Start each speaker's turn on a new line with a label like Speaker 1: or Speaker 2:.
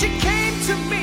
Speaker 1: she came to me.